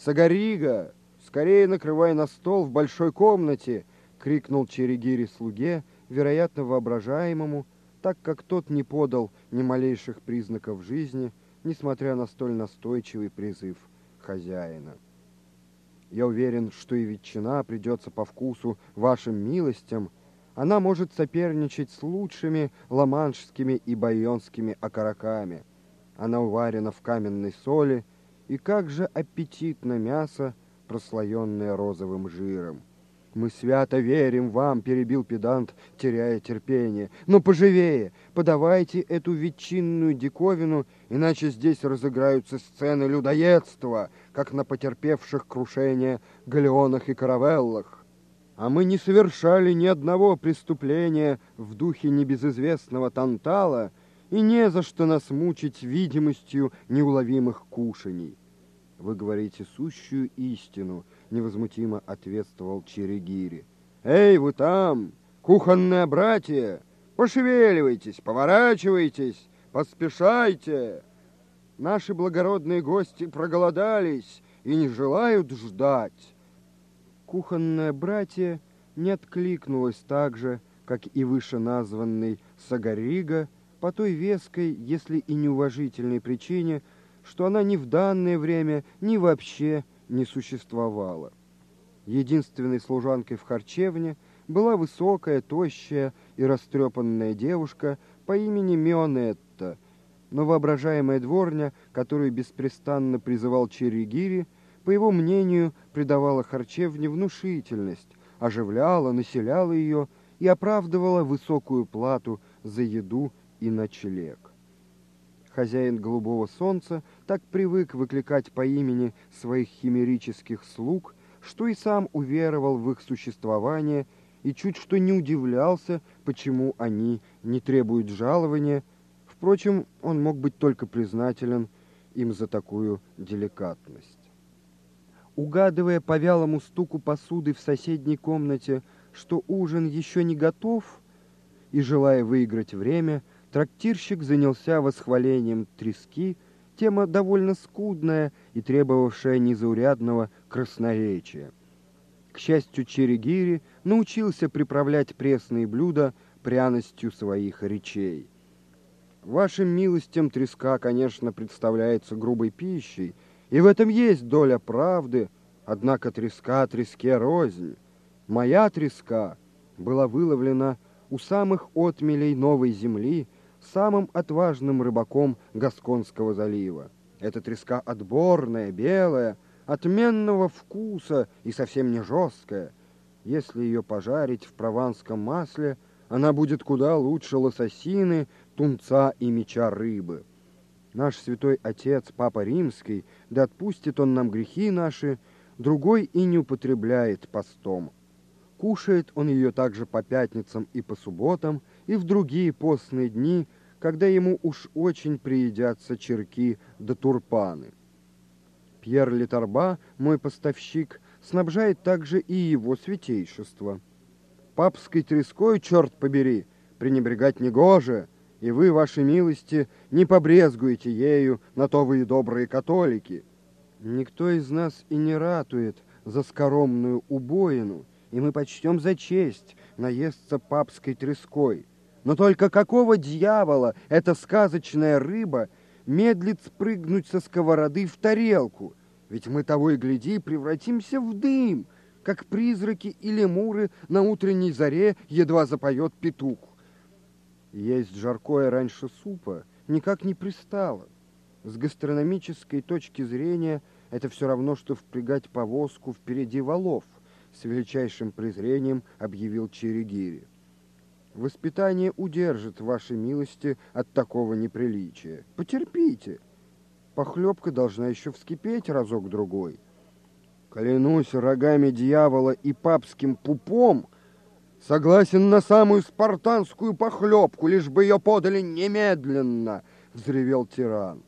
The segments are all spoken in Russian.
Сагарига, скорее накрывай на стол в большой комнате!» — крикнул Черегири слуге, вероятно, воображаемому, так как тот не подал ни малейших признаков жизни, несмотря на столь настойчивый призыв хозяина. Я уверен, что и ветчина придется по вкусу вашим милостям. Она может соперничать с лучшими ламаншскими и байонскими окороками. Она уварена в каменной соли, и как же аппетитно мясо, прослоенное розовым жиром. «Мы свято верим вам», — перебил педант, теряя терпение. «Но поживее, подавайте эту ветчинную диковину, иначе здесь разыграются сцены людоедства, как на потерпевших крушение галеонах и каравеллах. А мы не совершали ни одного преступления в духе небезызвестного Тантала, и не за что нас мучить видимостью неуловимых кушаний. Вы говорите сущую истину — невозмутимо ответствовал Черегири. «Эй, вы там, кухонные братья, пошевеливайтесь, поворачивайтесь, поспешайте! Наши благородные гости проголодались и не желают ждать!» Кухонное братья не откликнулось так же, как и вышеназванный Сагарига, по той веской, если и неуважительной причине, что она ни в данное время, ни вообще не существовало. Единственной служанкой в харчевне была высокая, тощая и растрепанная девушка по имени Мионетта, но воображаемая дворня, которую беспрестанно призывал Черегири, по его мнению, придавала харчевне внушительность, оживляла, населяла ее и оправдывала высокую плату за еду и ночлег. Хозяин голубого солнца так привык выкликать по имени своих химерических слуг, что и сам уверовал в их существование и чуть что не удивлялся, почему они не требуют жалования. Впрочем, он мог быть только признателен им за такую деликатность. Угадывая по вялому стуку посуды в соседней комнате, что ужин еще не готов, и желая выиграть время, Трактирщик занялся восхвалением трески, тема довольно скудная и требовавшая незаурядного красноречия. К счастью, Черегири научился приправлять пресные блюда пряностью своих речей. Вашим милостям треска, конечно, представляется грубой пищей, и в этом есть доля правды, однако треска треске рознь. Моя треска была выловлена у самых отмелей новой земли — самым отважным рыбаком Гасконского залива. Эта треска отборная, белая, отменного вкуса и совсем не жесткая. Если ее пожарить в прованском масле, она будет куда лучше лососины, тунца и меча рыбы. Наш святой отец, Папа Римский, да отпустит он нам грехи наши, другой и не употребляет постом. Кушает он ее также по пятницам и по субботам, и в другие постные дни, когда ему уж очень приедятся черки да турпаны. Пьер Литарба, мой поставщик, снабжает также и его святейшество. Папской треской, черт побери, пренебрегать негоже, и вы, ваши милости, не побрезгуете ею, на то вы и добрые католики. Никто из нас и не ратует за скоромную убоину, и мы почтем за честь наесться папской треской. Но только какого дьявола эта сказочная рыба медлит спрыгнуть со сковороды в тарелку? Ведь мы того и гляди превратимся в дым, как призраки и лемуры на утренней заре едва запоет петух. Есть жаркое раньше супа никак не пристало. С гастрономической точки зрения это все равно, что впрягать повозку впереди валов, с величайшим презрением объявил Черегири. Воспитание удержит ваши милости от такого неприличия. Потерпите. Похлебка должна еще вскипеть разок-другой. Клянусь рогами дьявола и папским пупом, согласен на самую спартанскую похлебку, лишь бы ее подали немедленно, — взревел тиран.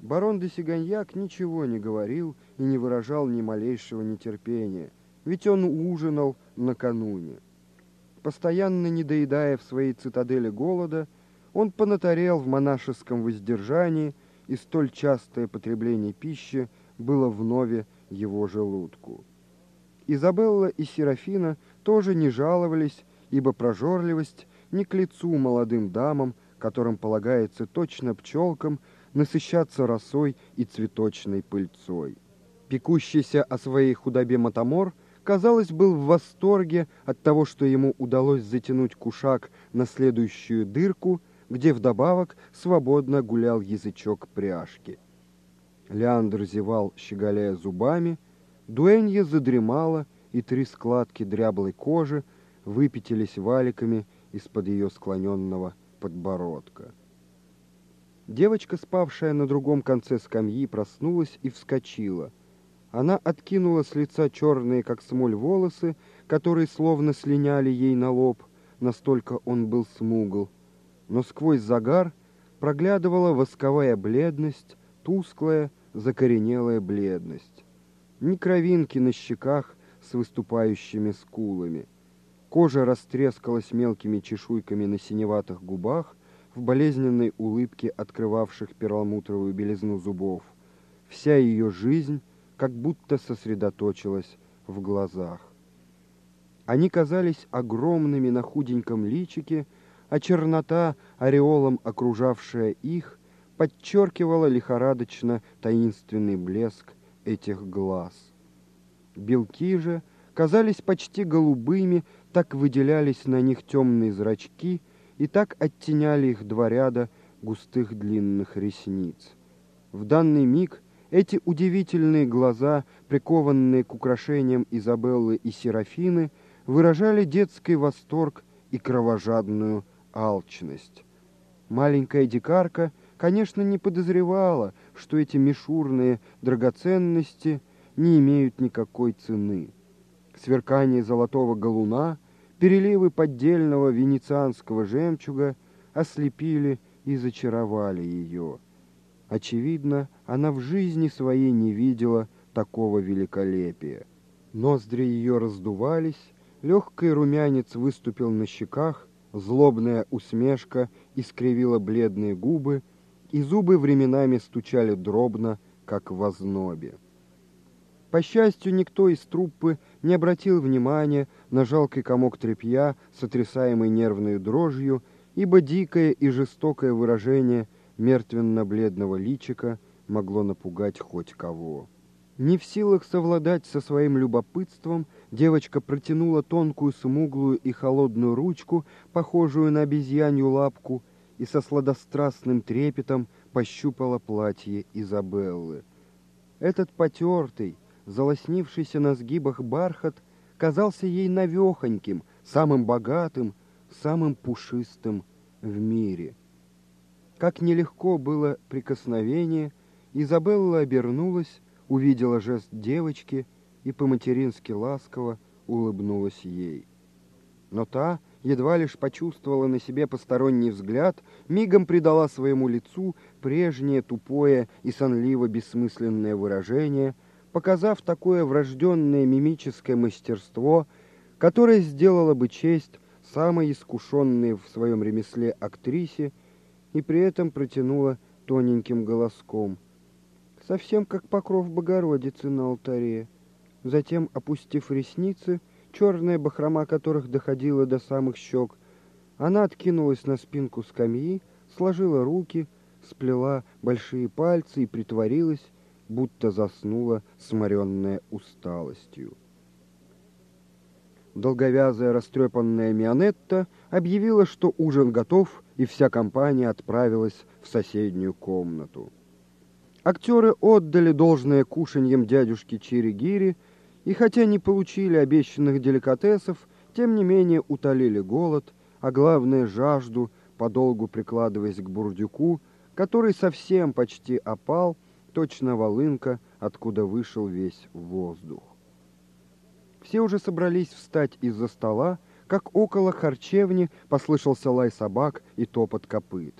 Барон де Сиганьяк ничего не говорил и не выражал ни малейшего нетерпения, ведь он ужинал накануне. Постоянно недоедая в своей цитадели голода, он понатарел в монашеском воздержании и столь частое потребление пищи было вновь его желудку. Изабелла и Серафина тоже не жаловались, ибо прожорливость не к лицу молодым дамам, которым полагается точно пчелкам насыщаться росой и цветочной пыльцой. Пекущийся о своей худобе Матамор, казалось, был в восторге от того, что ему удалось затянуть кушак на следующую дырку, где вдобавок свободно гулял язычок пряжки. Леандр зевал, щеголяя зубами, Дуэнья задремала, и три складки дряблой кожи выпятились валиками из-под ее склоненного подбородка. Девочка, спавшая на другом конце скамьи, проснулась и вскочила. Она откинула с лица черные, как смоль, волосы, которые словно слиняли ей на лоб, настолько он был смугл. Но сквозь загар проглядывала восковая бледность, тусклая, закоренелая бледность. Ни кровинки на щеках с выступающими скулами. Кожа растрескалась мелкими чешуйками на синеватых губах, в болезненной улыбке, открывавших перламутровую белизну зубов. Вся ее жизнь как будто сосредоточилась в глазах. Они казались огромными на худеньком личике, а чернота, ореолом окружавшая их, подчеркивала лихорадочно таинственный блеск этих глаз. Белки же казались почти голубыми, так выделялись на них темные зрачки — и так оттеняли их два ряда густых длинных ресниц. В данный миг эти удивительные глаза, прикованные к украшениям Изабеллы и Серафины, выражали детский восторг и кровожадную алчность. Маленькая дикарка, конечно, не подозревала, что эти мишурные драгоценности не имеют никакой цены. Сверкание золотого галуна — Переливы поддельного венецианского жемчуга ослепили и зачаровали ее. Очевидно, она в жизни своей не видела такого великолепия. Ноздри ее раздувались, легкий румянец выступил на щеках, злобная усмешка искривила бледные губы, и зубы временами стучали дробно, как в ознобе. По счастью, никто из труппы не обратил внимания на жалкий комок тряпья, сотрясаемый нервной дрожью, ибо дикое и жестокое выражение мертвенно-бледного личика могло напугать хоть кого. Не в силах совладать со своим любопытством, девочка протянула тонкую, смуглую и холодную ручку, похожую на обезьянью лапку, и со сладострастным трепетом пощупала платье Изабеллы. Этот потертый, залоснившийся на сгибах бархат казался ей навехоньким, самым богатым, самым пушистым в мире. Как нелегко было прикосновение, Изабелла обернулась, увидела жест девочки и по-матерински ласково улыбнулась ей. Но та, едва лишь почувствовала на себе посторонний взгляд, мигом придала своему лицу прежнее тупое и сонливо-бессмысленное выражение — показав такое врожденное мимическое мастерство, которое сделало бы честь самой искушенной в своем ремесле актрисе и при этом протянула тоненьким голоском, совсем как покров Богородицы на алтаре. Затем, опустив ресницы, черная бахрома которых доходила до самых щек, она откинулась на спинку скамьи, сложила руки, сплела большие пальцы и притворилась, будто заснула, сморенная усталостью. Долговязая растрепанная Мионетта объявила, что ужин готов, и вся компания отправилась в соседнюю комнату. Актеры отдали должное кушаньям дядюшки Чиригири, и хотя не получили обещанных деликатесов, тем не менее утолили голод, а главное жажду, подолгу прикладываясь к бурдюку, который совсем почти опал, точно волынка, откуда вышел весь воздух. Все уже собрались встать из-за стола, как около харчевни послышался лай собак и топот копыт.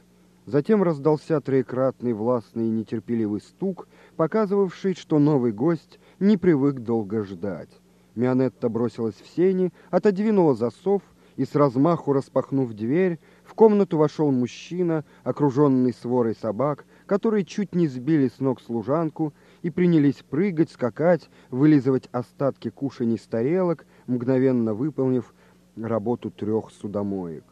Затем раздался троекратный властный и нетерпеливый стук, показывавший, что новый гость не привык долго ждать. Мионетта бросилась в сени, отодвинула засов и с размаху распахнув дверь, в комнату вошел мужчина, окруженный сворой собак, которые чуть не сбили с ног служанку и принялись прыгать, скакать, вылизывать остатки кушаний с тарелок, мгновенно выполнив работу трех судомоек.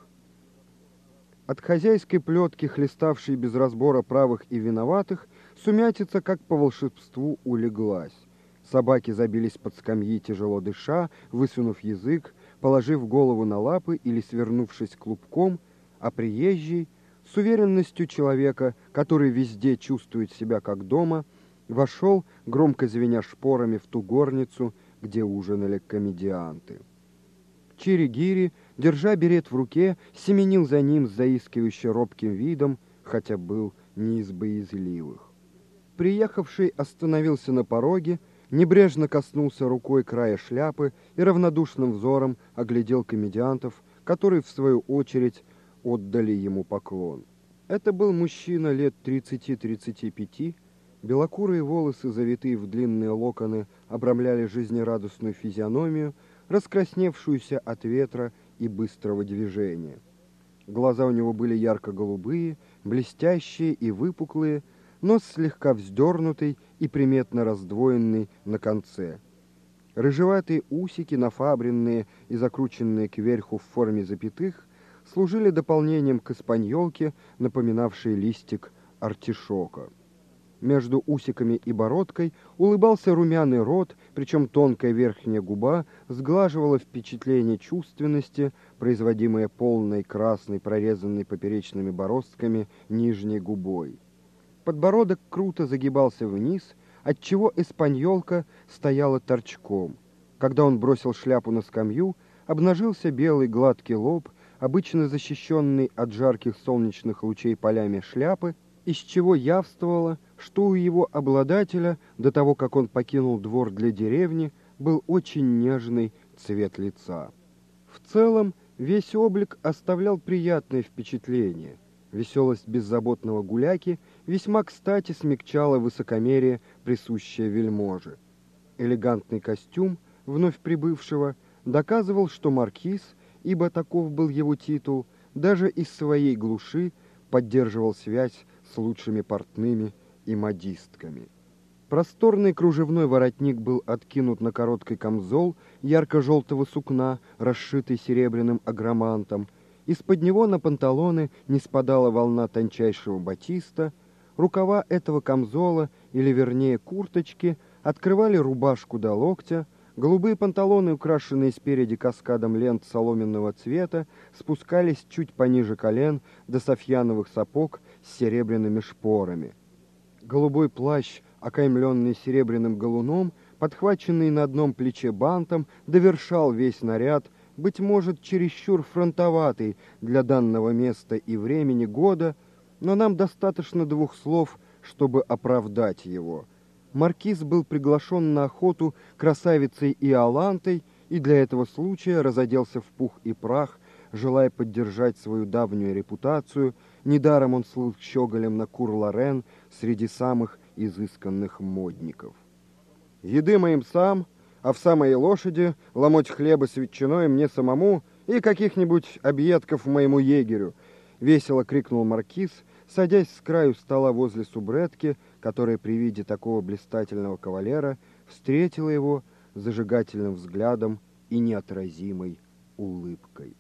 От хозяйской плетки, хлеставшей без разбора правых и виноватых, сумятица, как по волшебству, улеглась. Собаки забились под скамьи, тяжело дыша, высунув язык, положив голову на лапы или свернувшись клубком, а приезжий, с уверенностью человека, который везде чувствует себя как дома, вошел, громко звеня шпорами, в ту горницу, где ужинали комедианты. Чиригири, держа берет в руке, семенил за ним с заискивающе робким видом, хотя был не из боязливых. Приехавший остановился на пороге, небрежно коснулся рукой края шляпы и равнодушным взором оглядел комедиантов, которые, в свою очередь, отдали ему поклон. Это был мужчина лет 30-35, белокурые волосы, завитые в длинные локоны, обрамляли жизнерадостную физиономию, раскрасневшуюся от ветра и быстрого движения. Глаза у него были ярко-голубые, блестящие и выпуклые, нос слегка вздернутый и приметно раздвоенный на конце. Рыжеватые усики, нафабренные и закрученные кверху в форме запятых, служили дополнением к испаньолке, напоминавшей листик артишока. Между усиками и бородкой улыбался румяный рот, причем тонкая верхняя губа сглаживала впечатление чувственности, производимое полной красной, прорезанной поперечными бороздками нижней губой. Подбородок круто загибался вниз, отчего эспаньолка стояла торчком. Когда он бросил шляпу на скамью, обнажился белый гладкий лоб, обычно защищенный от жарких солнечных лучей полями шляпы, из чего явствовало, что у его обладателя, до того, как он покинул двор для деревни, был очень нежный цвет лица. В целом, весь облик оставлял приятное впечатление. Веселость беззаботного гуляки весьма кстати смягчала высокомерие, присущее вельможе. Элегантный костюм вновь прибывшего доказывал, что маркиз, ибо таков был его титул, даже из своей глуши поддерживал связь с лучшими портными и модистками. Просторный кружевной воротник был откинут на короткий камзол ярко-желтого сукна, расшитый серебряным агромантом, из-под него на панталоны не спадала волна тончайшего батиста, рукава этого камзола, или вернее курточки, открывали рубашку до локтя, голубые панталоны, украшенные спереди каскадом лент соломенного цвета, спускались чуть пониже колен до софьяновых сапог с серебряными шпорами. Голубой плащ, окаймленный серебряным галуном, подхваченный на одном плече бантом, довершал весь наряд – быть может, чересчур фронтоватый для данного места и времени года, но нам достаточно двух слов, чтобы оправдать его. Маркиз был приглашен на охоту красавицей Иолантой и для этого случая разоделся в пух и прах, желая поддержать свою давнюю репутацию. Недаром он слыл щеголем на Кур-Лорен среди самых изысканных модников. Еды моим сам, а в самой лошади ломоть хлеба с ветчиной мне самому и каких-нибудь объедков моему егерю, весело крикнул маркиз, садясь с краю стола возле субретки, которая при виде такого блистательного кавалера встретила его зажигательным взглядом и неотразимой улыбкой.